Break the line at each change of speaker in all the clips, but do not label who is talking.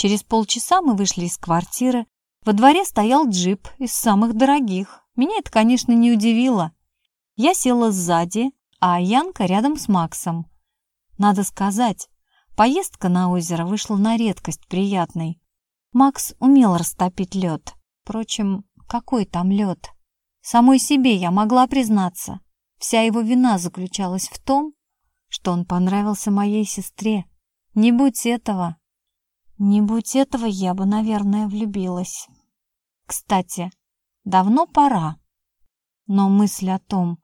Через полчаса мы вышли из квартиры. Во дворе стоял джип из самых дорогих. Меня это, конечно, не удивило. Я села сзади, а Янка рядом с Максом. Надо сказать, поездка на озеро вышла на редкость приятной. Макс умел растопить лед. Впрочем, какой там лед? Самой себе я могла признаться. Вся его вина заключалась в том, что он понравился моей сестре. Не будь этого, не будь этого, я бы, наверное, влюбилась. Кстати, давно пора. Но мысль о том,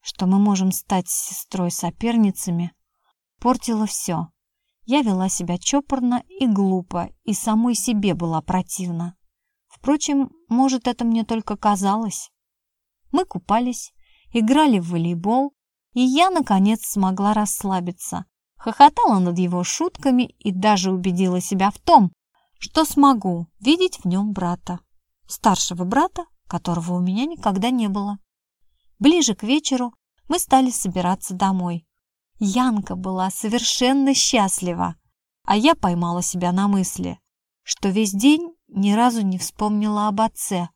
что мы можем стать с сестрой соперницами, портила все. Я вела себя чопорно и глупо, и самой себе была противна. Впрочем, может, это мне только казалось. Мы купались, играли в волейбол, и я, наконец, смогла расслабиться, хохотала над его шутками и даже убедила себя в том, что смогу видеть в нем брата. Старшего брата, которого у меня никогда не было. Ближе к вечеру мы стали собираться домой. Янка была совершенно счастлива, а я поймала себя на мысли, что весь день ни разу не вспомнила об отце,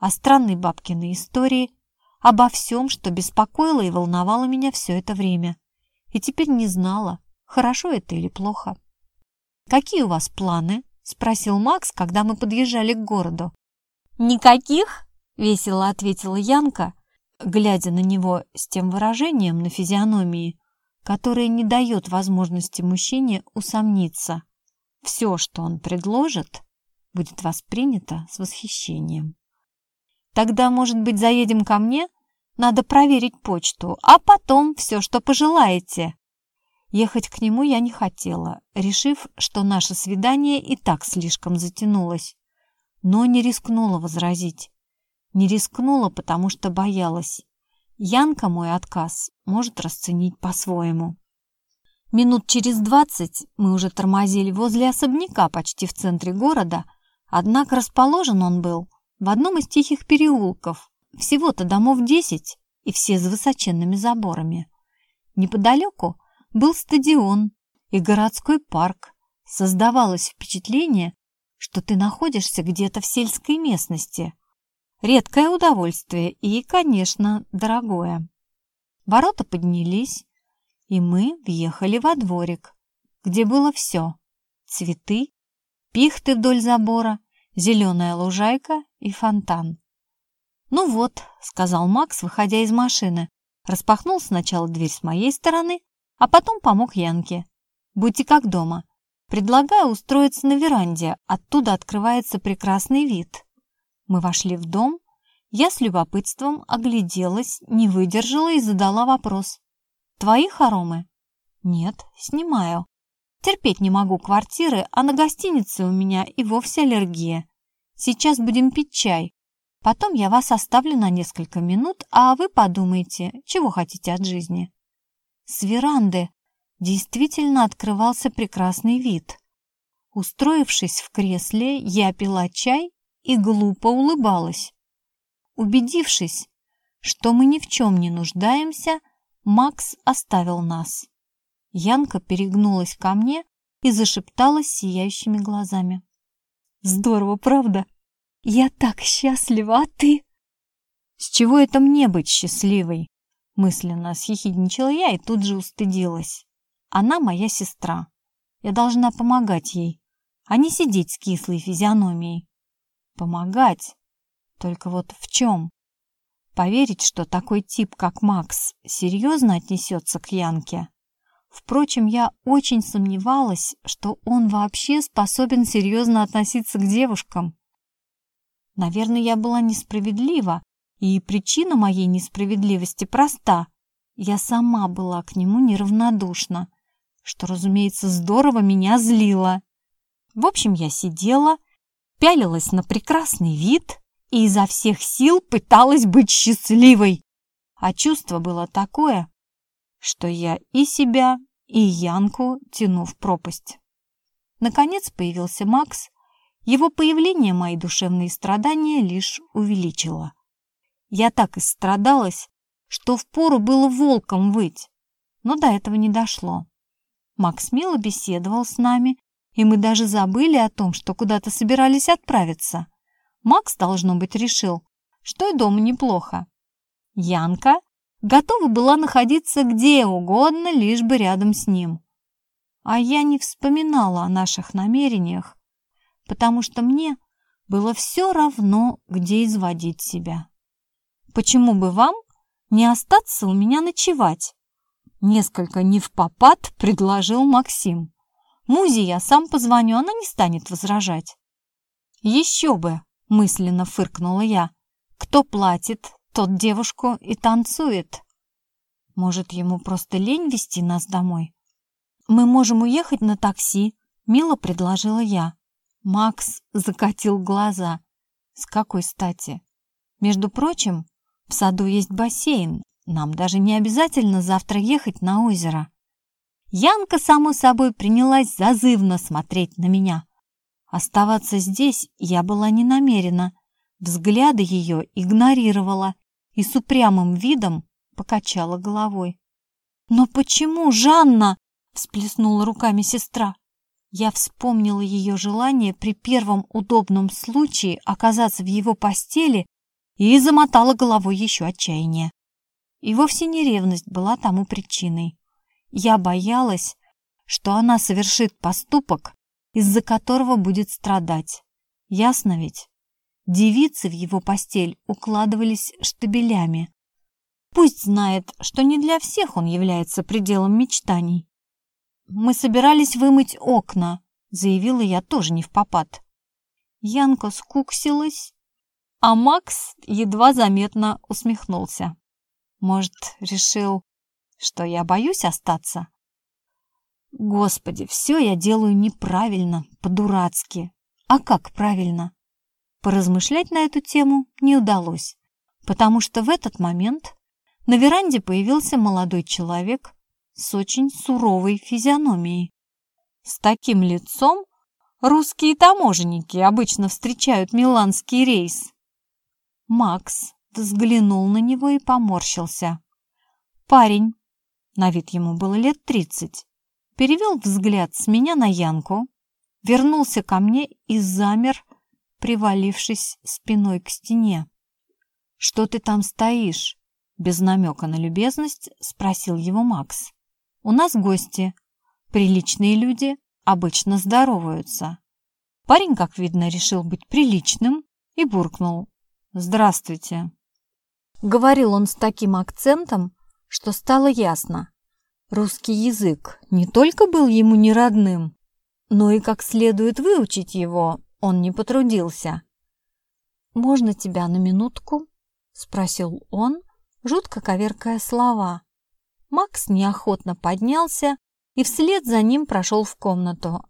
о странной бабкиной истории, обо всем, что беспокоило и волновало меня все это время. И теперь не знала, Хорошо это или плохо? «Какие у вас планы?» – спросил Макс, когда мы подъезжали к городу. «Никаких?» – весело ответила Янка, глядя на него с тем выражением на физиономии, которое не дает возможности мужчине усомниться. Все, что он предложит, будет воспринято с восхищением. «Тогда, может быть, заедем ко мне? Надо проверить почту, а потом все, что пожелаете». Ехать к нему я не хотела, решив, что наше свидание и так слишком затянулось. Но не рискнула возразить. Не рискнула, потому что боялась. Янка мой отказ может расценить по-своему. Минут через двадцать мы уже тормозили возле особняка почти в центре города, однако расположен он был в одном из тихих переулков, всего-то домов десять и все с высоченными заборами. Неподалеку был стадион и городской парк. Создавалось впечатление, что ты находишься где-то в сельской местности. Редкое удовольствие и, конечно, дорогое. Ворота поднялись, и мы въехали во дворик, где было все. Цветы, пихты вдоль забора, зеленая лужайка и фонтан. «Ну вот», — сказал Макс, выходя из машины, распахнул сначала дверь с моей стороны, а потом помог Янке. «Будьте как дома. Предлагаю устроиться на веранде, оттуда открывается прекрасный вид». Мы вошли в дом, я с любопытством огляделась, не выдержала и задала вопрос. «Твои хоромы?» «Нет, снимаю. Терпеть не могу квартиры, а на гостинице у меня и вовсе аллергия. Сейчас будем пить чай. Потом я вас оставлю на несколько минут, а вы подумайте, чего хотите от жизни». С веранды действительно открывался прекрасный вид. Устроившись в кресле, я пила чай и глупо улыбалась. Убедившись, что мы ни в чем не нуждаемся, Макс оставил нас. Янка перегнулась ко мне и зашепталась сияющими глазами. «Здорово, правда? Я так счастлива, а ты?» «С чего это мне быть счастливой?» Мысленно съехидничала я и тут же устыдилась. Она моя сестра. Я должна помогать ей, а не сидеть с кислой физиономией. Помогать? Только вот в чем? Поверить, что такой тип, как Макс, серьезно отнесется к Янке? Впрочем, я очень сомневалась, что он вообще способен серьезно относиться к девушкам. Наверное, я была несправедлива, и причина моей несправедливости проста. Я сама была к нему неравнодушна, что, разумеется, здорово меня злило. В общем, я сидела, пялилась на прекрасный вид и изо всех сил пыталась быть счастливой. А чувство было такое, что я и себя, и Янку тяну в пропасть. Наконец появился Макс. Его появление мои душевные страдания лишь увеличило. Я так истрадалась, что впору было волком выть, но до этого не дошло. Макс мило беседовал с нами, и мы даже забыли о том, что куда-то собирались отправиться. Макс, должно быть, решил, что и дома неплохо. Янка готова была находиться где угодно, лишь бы рядом с ним. А я не вспоминала о наших намерениях, потому что мне было все равно, где изводить себя. Почему бы вам не остаться у меня ночевать? Несколько не в попад предложил Максим. Музе я сам позвоню, она не станет возражать. Еще бы, мысленно фыркнула я. Кто платит, тот девушку и танцует. Может, ему просто лень вести нас домой? Мы можем уехать на такси, мило предложила я. Макс закатил глаза. С какой стати? Между прочим, в саду есть бассейн. Нам даже не обязательно завтра ехать на озеро. Янка, само собой, принялась зазывно смотреть на меня. Оставаться здесь я была не намерена. Взгляды ее игнорировала и с упрямым видом покачала головой. «Но почему, Жанна?» — всплеснула руками сестра. Я вспомнила ее желание при первом удобном случае оказаться в его постели и замотала головой еще отчаяние. И вовсе не ревность была тому причиной. Я боялась, что она совершит поступок, из-за которого будет страдать. Ясно ведь? Девицы в его постель укладывались штабелями. Пусть знает, что не для всех он является пределом мечтаний. «Мы собирались вымыть окна», — заявила я тоже не в попад. Янка скуксилась, а Макс едва заметно усмехнулся. Может, решил, что я боюсь остаться? Господи, все я делаю неправильно, по-дурацки. А как правильно? Поразмышлять на эту тему не удалось, потому что в этот момент на веранде появился молодой человек с очень суровой физиономией. С таким лицом русские таможенники обычно встречают миланский рейс. Макс взглянул на него и поморщился. Парень, на вид ему было лет тридцать, перевел взгляд с меня на Янку, вернулся ко мне и замер, привалившись спиной к стене. «Что ты там стоишь?» Без намека на любезность спросил его Макс. У нас гости. Приличные люди обычно здороваются. Парень, как видно, решил быть приличным и буркнул. «Здравствуйте». Говорил он с таким акцентом, что стало ясно. Русский язык не только был ему не родным, но и как следует выучить его он не потрудился. «Можно тебя на минутку?» — спросил он, жутко коверкая слова. Макс неохотно поднялся и вслед за ним прошел в комнату.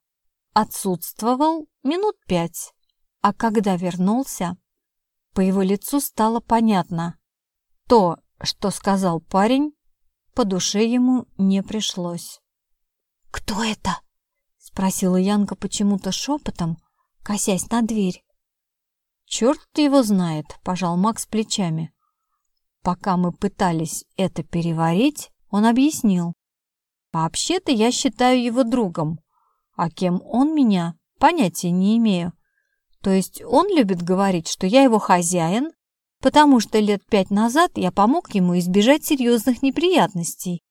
Отсутствовал минут пять, а когда вернулся, по его лицу стало понятно. То, что сказал парень, по душе ему не пришлось. «Кто это?» — спросила Янка почему-то шепотом, косясь на дверь. «Черт его знает», — пожал Макс плечами. Пока мы пытались это переварить, он объяснил. «Вообще-то я считаю его другом, а кем он меня, понятия не имею. То есть он любит говорить, что я его хозяин, потому что лет пять назад я помог ему избежать серьезных неприятностей.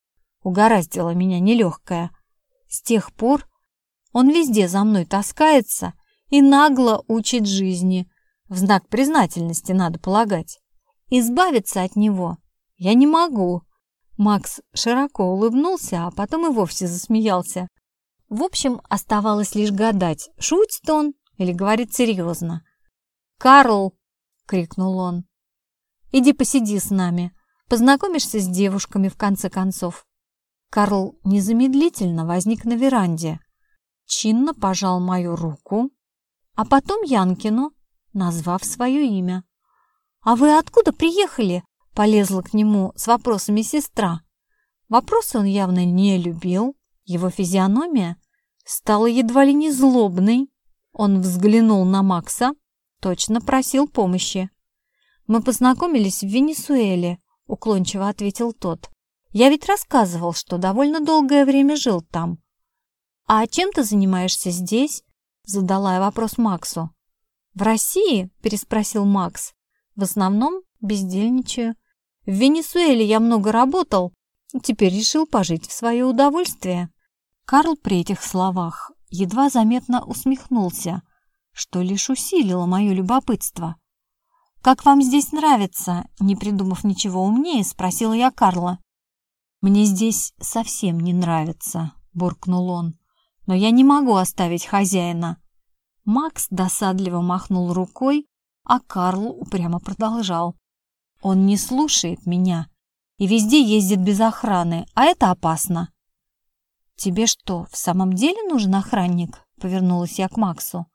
Угораздило меня нелегкое. С тех пор он везде за мной таскается и нагло учит жизни. В знак признательности, надо полагать. Избавиться от него я не могу. Макс широко улыбнулся, а потом и вовсе засмеялся. В общем, оставалось лишь гадать, шутит он или говорит серьезно. «Карл!» — крикнул он. «Иди посиди с нами, познакомишься с девушками в конце концов». Карл незамедлительно возник на веранде, чинно пожал мою руку, а потом Янкину, назвав свое имя. «А вы откуда приехали?» Полезла к нему с вопросами сестра. Вопросы он явно не любил. Его физиономия стала едва ли не злобной. Он взглянул на Макса, точно просил помощи. «Мы познакомились в Венесуэле», — уклончиво ответил тот. «Я ведь рассказывал, что довольно долгое время жил там». «А чем ты занимаешься здесь?» – задала я вопрос Максу. «В России?» – переспросил Макс. «В основном бездельничаю. В Венесуэле я много работал, теперь решил пожить в свое удовольствие». Карл при этих словах едва заметно усмехнулся, что лишь усилило мое любопытство. «Как вам здесь нравится?» – не придумав ничего умнее, спросила я Карла. «Мне здесь совсем не нравится», – буркнул он. «Но я не могу оставить хозяина». Макс досадливо махнул рукой, а Карл упрямо продолжал. «Он не слушает меня и везде ездит без охраны, а это опасно». «Тебе что, в самом деле нужен охранник?» — повернулась я к Максу.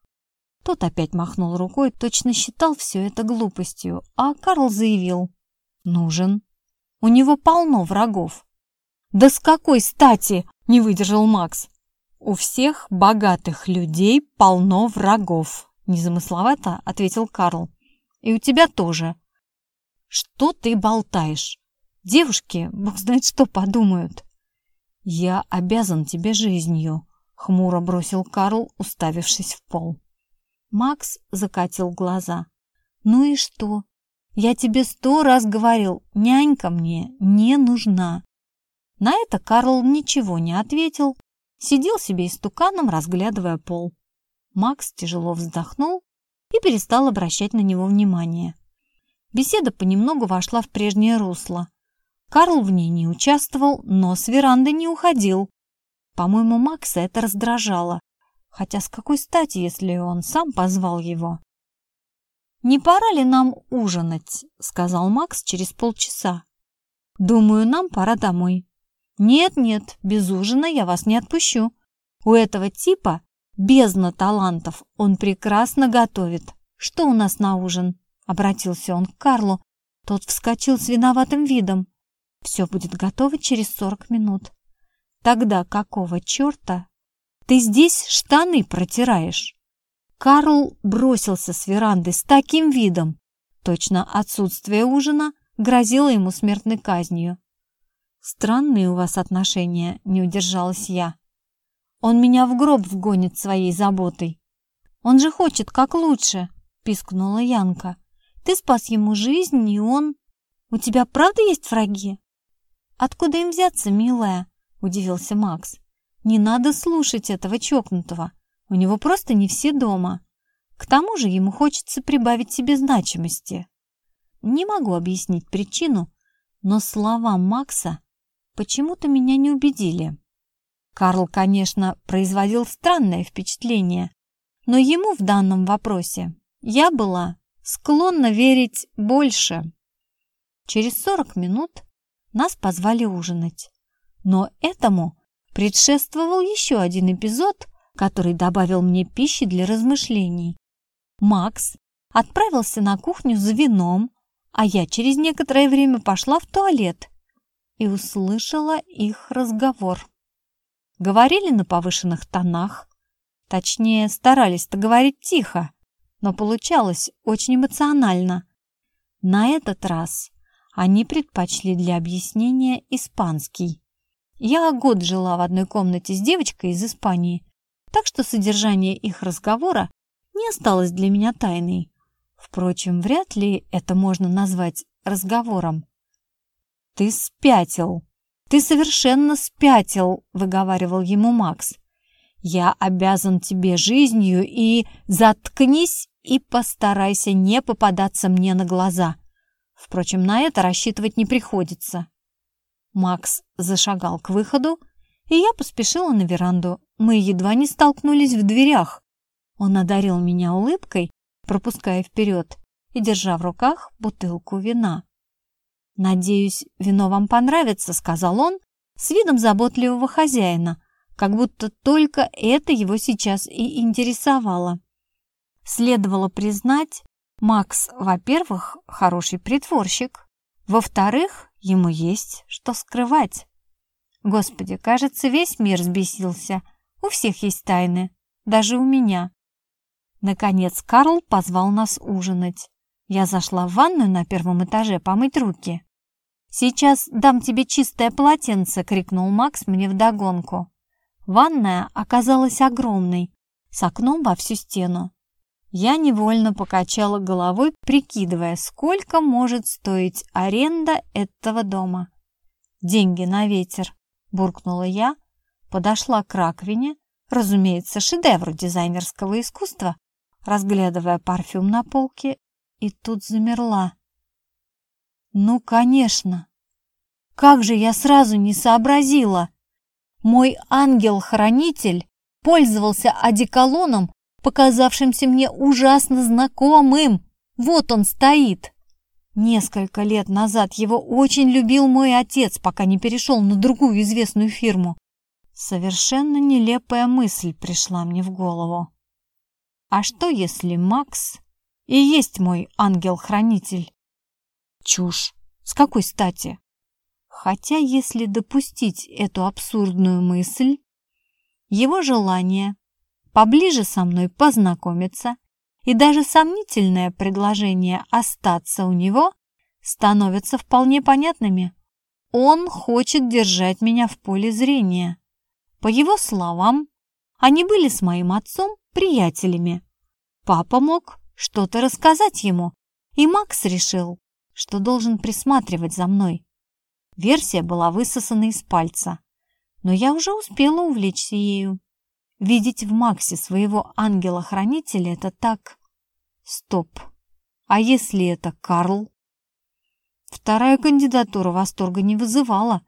Тот опять махнул рукой, точно считал все это глупостью, а Карл заявил. «Нужен. У него полно врагов». «Да с какой стати?» — не выдержал Макс. «У всех богатых людей полно врагов», — незамысловато ответил Карл. «И у тебя тоже». «Что ты болтаешь? Девушки, бог знает что подумают». «Я обязан тебе жизнью», — хмуро бросил Карл, уставившись в пол. Макс закатил глаза. «Ну и что? Я тебе сто раз говорил, нянька мне не нужна». На это Карл ничего не ответил, сидел себе истуканом, разглядывая пол. Макс тяжело вздохнул и перестал обращать на него внимание. Беседа понемногу вошла в прежнее русло. Карл в ней не участвовал, но с веранды не уходил. По-моему, Макса это раздражало. Хотя с какой стати, если он сам позвал его? «Не пора ли нам ужинать?» — сказал Макс через полчаса. «Думаю, нам пора домой». «Нет-нет, без ужина я вас не отпущу. У этого типа бездна талантов, он прекрасно готовит. Что у нас на ужин?» — обратился он к Карлу. Тот вскочил с виноватым видом. Все будет готово через сорок минут. Тогда какого черта ты здесь штаны протираешь? Карл бросился с веранды с таким видом. Точно отсутствие ужина грозило ему смертной казнью. Странные у вас отношения, не удержалась я. Он меня в гроб вгонит своей заботой. Он же хочет как лучше, пискнула Янка. Ты спас ему жизнь, и он... У тебя правда есть враги? «Откуда им взяться, милая?» – удивился Макс. «Не надо слушать этого чокнутого. У него просто не все дома. К тому же ему хочется прибавить себе значимости. Не могу объяснить причину, но слова Макса почему-то меня не убедили. Карл, конечно, производил странное впечатление, но ему в данном вопросе я была склонна верить больше. Через сорок минут нас позвали ужинать. Но этому предшествовал еще один эпизод, который добавил мне пищи для размышлений. Макс отправился на кухню за вином, а я через некоторое время пошла в туалет и услышала их разговор. Говорили на повышенных тонах, точнее, старались-то говорить тихо, но получалось очень эмоционально. На этот раз они предпочли для объяснения испанский. Я год жила в одной комнате с девочкой из Испании, так что содержание их разговора не осталось для меня тайной. Впрочем, вряд ли это можно назвать разговором. «Ты спятил! Ты совершенно спятил!» — выговаривал ему Макс. «Я обязан тебе жизнью и заткнись и постарайся не попадаться мне на глаза. Впрочем, на это рассчитывать не приходится. Макс зашагал к выходу, и я поспешила на веранду. Мы едва не столкнулись в дверях. Он одарил меня улыбкой, пропуская вперед и держа в руках бутылку вина. «Надеюсь, вино вам понравится», — сказал он с видом заботливого хозяина, как будто только это его сейчас и интересовало. Следовало признать, Макс, во-первых, хороший притворщик. Во-вторых, ему есть что скрывать. Господи, кажется, весь мир взбесился. У всех есть тайны, даже у меня. Наконец Карл позвал нас ужинать. Я зашла в ванную на первом этаже помыть руки. «Сейчас дам тебе чистое полотенце!» — крикнул Макс мне вдогонку. Ванная оказалась огромной, с окном во всю стену. Я невольно покачала головой, прикидывая, сколько может стоить аренда этого дома. «Деньги на ветер», – буркнула я, подошла к раковине, разумеется, шедевр дизайнерского искусства, разглядывая парфюм на полке, и тут замерла. «Ну, конечно! Как же я сразу не сообразила! Мой ангел-хранитель пользовался одеколоном, показавшимся мне ужасно знакомым. Вот он стоит!» Несколько лет назад его очень любил мой отец, пока не перешел на другую известную фирму. Совершенно нелепая мысль пришла мне в голову. А что, если Макс и есть мой ангел-хранитель? Чушь. С какой стати? Хотя, если допустить эту абсурдную мысль, его желание поближе со мной познакомиться и даже сомнительное предложение остаться у него становятся вполне понятными. Он хочет держать меня в поле зрения. По его словам, они были с моим отцом приятелями. Папа мог что-то рассказать ему, и Макс решил, что должен присматривать за мной. Версия была высосана из пальца, но я уже успела увлечься ею. Видеть в Максе своего ангела-хранителя – это так Стоп. А если это Карл? Вторая кандидатура восторга не вызывала.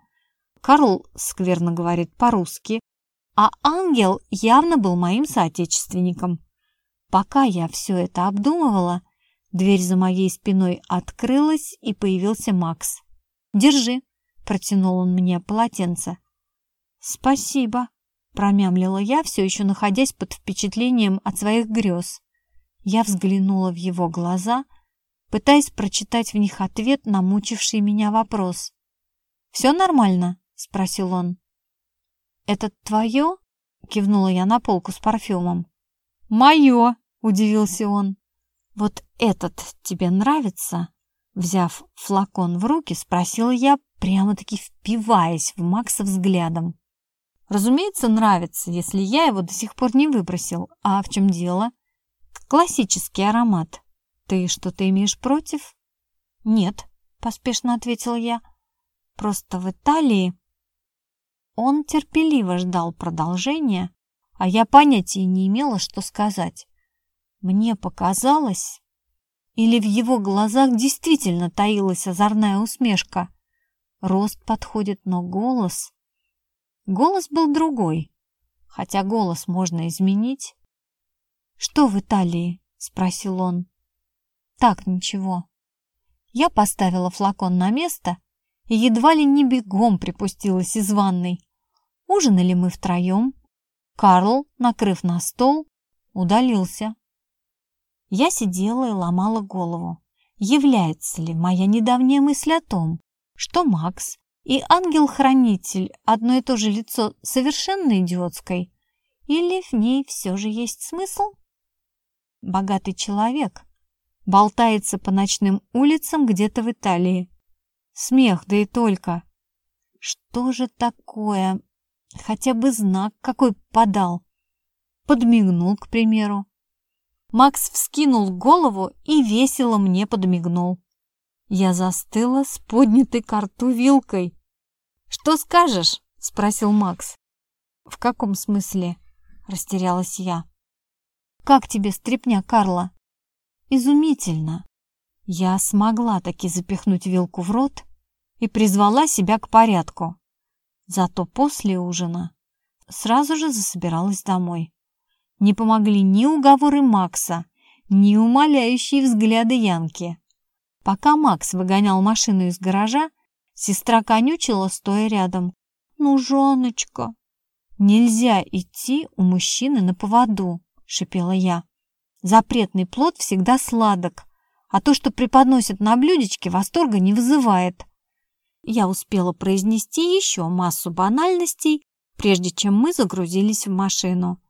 Карл скверно говорит по-русски, а ангел явно был моим соотечественником. Пока я все это обдумывала, дверь за моей спиной открылась, и появился Макс. «Держи», — протянул он мне полотенце. «Спасибо», — промямлила я, все еще находясь под впечатлением от своих грез. Я взглянула в его глаза, пытаясь прочитать в них ответ на мучивший меня вопрос. «Все нормально?» — спросил он. «Это твое?» — кивнула я на полку с парфюмом. «Мое!» — удивился он. «Вот этот тебе нравится?» Взяв флакон в руки, спросила я, прямо-таки впиваясь в Макса взглядом. «Разумеется, нравится, если я его до сих пор не выбросил. А в чем дело?» Классический аромат. Ты что-то имеешь против? Нет, поспешно ответила я. Просто в Италии... Он терпеливо ждал продолжения, а я понятия не имела, что сказать. Мне показалось... Или в его глазах действительно таилась озорная усмешка. Рост подходит, но голос... Голос был другой. Хотя голос можно изменить. «Что в Италии?» — спросил он. «Так, ничего». Я поставила флакон на место и едва ли не бегом припустилась из ванной. Ужинали мы втроем. Карл, накрыв на стол, удалился. Я сидела и ломала голову. Является ли моя недавняя мысль о том, что Макс и ангел-хранитель одно и то же лицо совершенно идиотской, или в ней все же есть смысл? богатый человек, болтается по ночным улицам где-то в Италии. Смех, да и только. Что же такое? Хотя бы знак какой подал. Подмигнул, к примеру. Макс вскинул голову и весело мне подмигнул. Я застыла с поднятой к рту вилкой. «Что скажешь?» — спросил Макс. «В каком смысле?» — растерялась я. Как тебе стряпня, Карла?» «Изумительно!» Я смогла таки запихнуть вилку в рот и призвала себя к порядку. Зато после ужина сразу же засобиралась домой. Не помогли ни уговоры Макса, ни умоляющие взгляды Янки. Пока Макс выгонял машину из гаража, сестра конючила, стоя рядом. «Ну, Жаночка, нельзя идти у мужчины на поводу шипела я. Запретный плод всегда сладок, а то, что преподносят на блюдечке, восторга не вызывает. Я успела произнести еще массу банальностей, прежде чем мы загрузились в машину.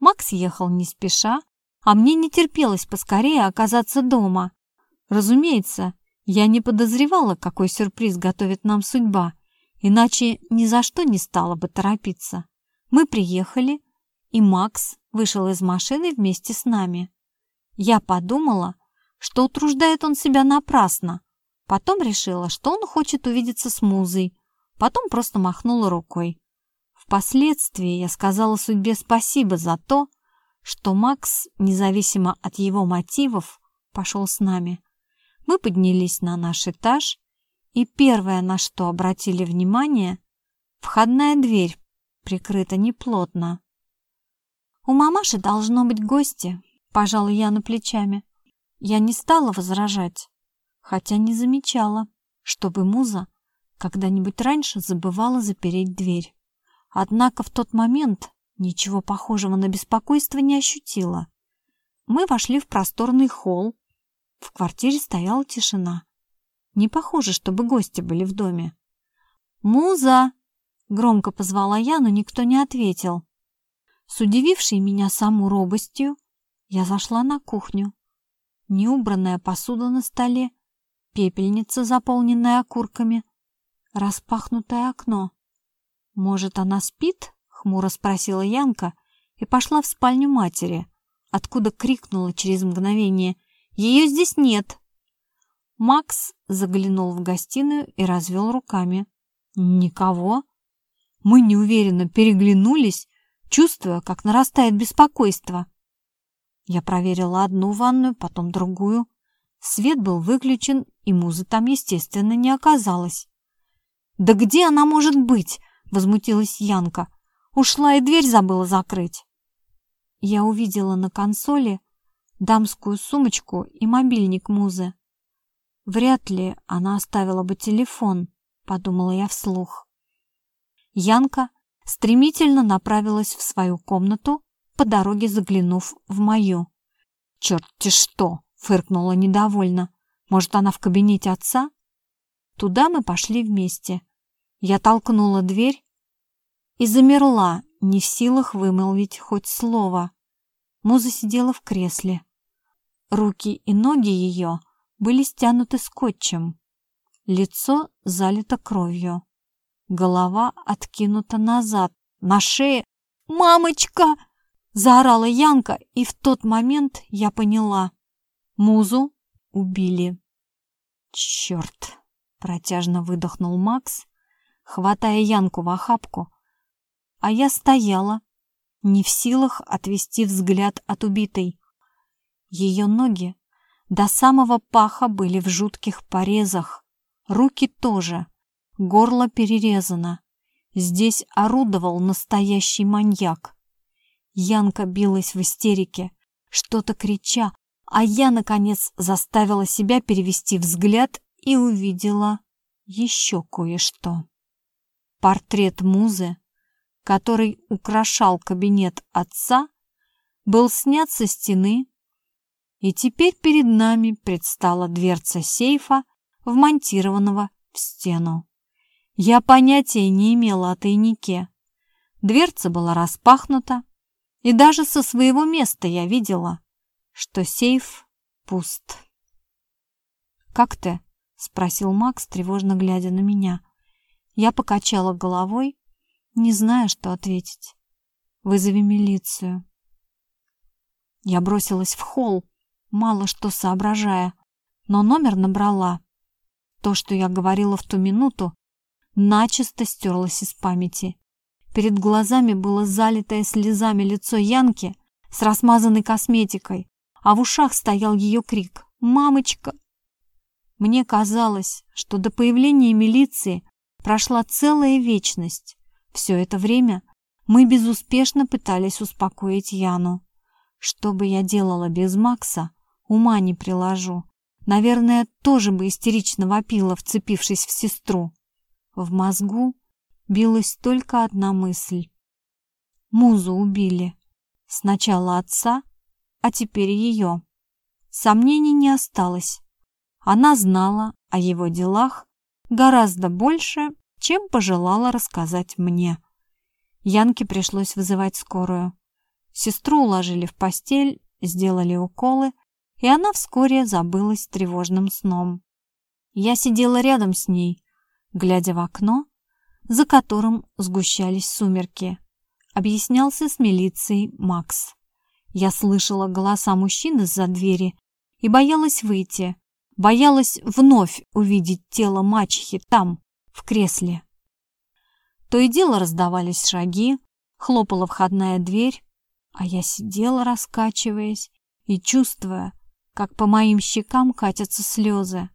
Макс ехал не спеша, а мне не терпелось поскорее оказаться дома. Разумеется, я не подозревала, какой сюрприз готовит нам судьба, иначе ни за что не стала бы торопиться. Мы приехали, и Макс вышел из машины вместе с нами. Я подумала, что утруждает он себя напрасно. Потом решила, что он хочет увидеться с музой. Потом просто махнула рукой. Впоследствии я сказала судьбе спасибо за то, что Макс, независимо от его мотивов, пошел с нами. Мы поднялись на наш этаж, и первое, на что обратили внимание, входная дверь прикрыта неплотно. «У мамаши должно быть гости», — пожала я на плечами. Я не стала возражать, хотя не замечала, чтобы муза когда-нибудь раньше забывала запереть дверь. Однако в тот момент ничего похожего на беспокойство не ощутила. Мы вошли в просторный холл. В квартире стояла тишина. Не похоже, чтобы гости были в доме. «Муза!» — громко позвала я, но никто не ответил. С удивившей меня саму робостью я зашла на кухню. Неубранная посуда на столе, пепельница, заполненная окурками, распахнутое окно. «Может, она спит?» — хмуро спросила Янка и пошла в спальню матери, откуда крикнула через мгновение «Ее здесь нет!» Макс заглянул в гостиную и развел руками. «Никого?» Мы неуверенно переглянулись, чувствуя, как нарастает беспокойство. Я проверила одну ванную, потом другую. Свет был выключен, и музы там, естественно, не оказалось. «Да где она может быть?» — возмутилась Янка. «Ушла и дверь забыла закрыть». Я увидела на консоли дамскую сумочку и мобильник Музы. Вряд ли она оставила бы телефон, подумала я вслух. Янка стремительно направилась в свою комнату, по дороге заглянув в мою. «Черт-те что!» — фыркнула недовольно. «Может, она в кабинете отца?» Туда мы пошли вместе. Я толкнула дверь и замерла, не в силах вымолвить хоть слово. Муза сидела в кресле. Руки и ноги ее были стянуты скотчем. Лицо залито кровью. Голова откинута назад. На шее «Мамочка!» — заорала Янка, и в тот момент я поняла. Музу убили. «Черт!» — протяжно выдохнул Макс, хватая Янку в охапку. А я стояла, не в силах отвести взгляд от убитой. Ее ноги до самого паха были в жутких порезах, руки тоже, горло перерезано. Здесь орудовал настоящий маньяк. Янка билась в истерике, что-то крича, а я, наконец, заставила себя перевести взгляд и увидела еще кое-что. Портрет музы, который украшал кабинет отца, был снят со стены и теперь перед нами предстала дверца сейфа, вмонтированного в стену. Я понятия не имела о тайнике. Дверца была распахнута, и даже со своего места я видела, что сейф пуст. «Как ты?» — спросил Макс, тревожно глядя на меня. Я покачала головой, не зная, что ответить. «Вызови милицию». Я бросилась в холл, мало что соображая, но номер набрала. То, что я говорила в ту минуту, начисто стерлось из памяти. Перед глазами было залитое слезами лицо Янки с размазанной косметикой, а в ушах стоял ее крик «Мамочка!». Мне казалось, что до появления милиции прошла целая вечность. Все это время мы безуспешно пытались успокоить Яну. Что бы я делала без Макса, Ума не приложу. Наверное, тоже бы истерично вопила, вцепившись в сестру. В мозгу билась только одна мысль. Музу убили. Сначала отца, а теперь ее. Сомнений не осталось. Она знала о его делах гораздо больше, чем пожелала рассказать мне. Янке пришлось вызывать скорую. Сестру уложили в постель, сделали уколы, и она вскоре забылась тревожным сном. Я сидела рядом с ней, глядя в окно, за которым сгущались сумерки, объяснялся с милицией Макс. Я слышала голоса мужчин из-за двери и боялась выйти, боялась вновь увидеть тело мачехи там, в кресле. То и дело раздавались шаги, хлопала входная дверь, а я сидела, раскачиваясь и чувствуя, как по моим щекам катятся слезы.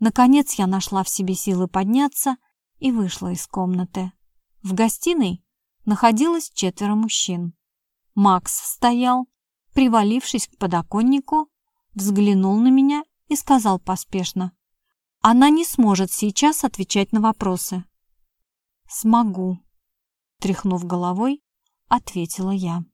Наконец я нашла в себе силы подняться и вышла из комнаты. В гостиной находилось четверо мужчин. Макс стоял, привалившись к подоконнику, взглянул на меня и сказал поспешно. «Она не сможет сейчас отвечать на вопросы». «Смогу», — тряхнув головой, ответила я.